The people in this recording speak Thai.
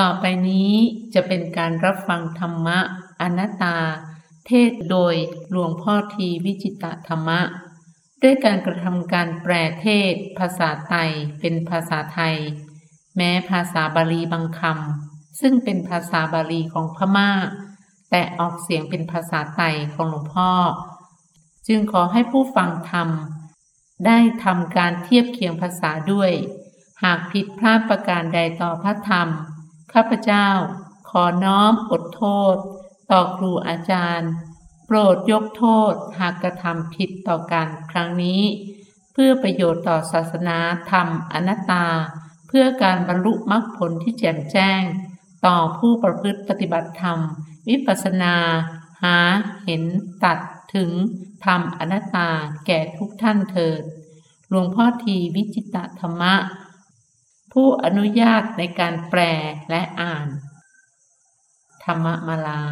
ต่อไปนี้จะเป็นการรับฟังธรรมะอนัตตา เทศโดยหลวงพ่อทีวิจิตธรรมะ ด้วยการกระทำการแปลเทศ ภาษาไทยเป็นภาษาไทย แม้ภาษาบาลีบางคำซึ่งเป็นภาษาบาลีของพม่า แต่ออกเสียงเป็นภาษาไทยของหลวงพ่อ จึงขอให้ผู้ฟังธรรมได้ทำการเทียบเคียงภาษาด้วย หากผิดพลาดประการใดต่อพระธรรม ข้าพเจ้า ขอน้อมอดโทษ ต่อครูอาจารย์ โปรดยกโทษหากกระทำผิดต่อการครั้งนี้ เพื่อประโยชน์ต่อศาสนาธรรมอนัตตา เพื่อการบรรลุมรรคผลที่แจ่มแจ้ง ต่อผู้ประพฤติปฏิบัติธรรม วิปัสสนา หา เห็นตัดถึงธรรมอนัตตาแก่ทุกท่านเถิด หลวงพ่อทีวิจิตธรรมะ ผู้อนุญาตในการแปลและอ่าน ธรรมมาลา